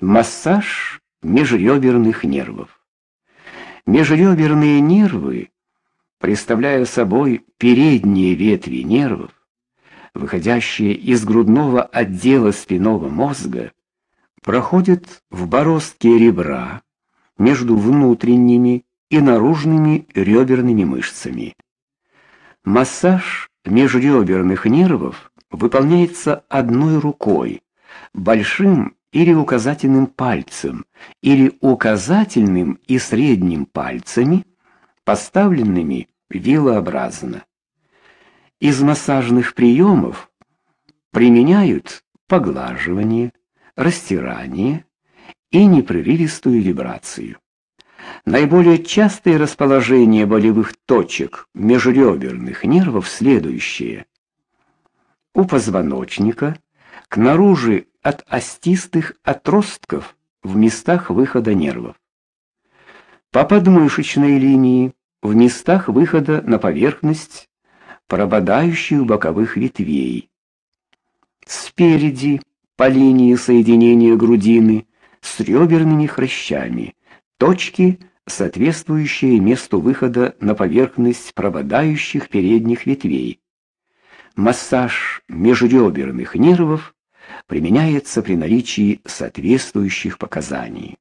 Массаж межреберных нервов. Межреберные нервы, представляя собой передние ветви нервов, выходящие из грудного отдела спинного мозга, проходят в бороздке ребра между внутренними и наружными реберными мышцами. Массаж межреберных нервов выполняется одной рукой, большим или указательным пальцем, или указательным и средним пальцами, поставленными вилообразно. Из массажных приемов применяют поглаживание, растирание и непрерывистую вибрацию. Наиболее частые расположения болевых точек межреберных нервов следующие: у позвоночника, к наружи от остистых отростков в местах выхода нервов. По подмышечной линии в местах выхода на поверхность прободающих боковых ветвей. Спереди по линии соединения грудины с реберными хрящами, точки, соответствующие месту выхода на поверхность прободающих передних ветвей. Массаж межреберных нервов применяется при наличии соответствующих показаний.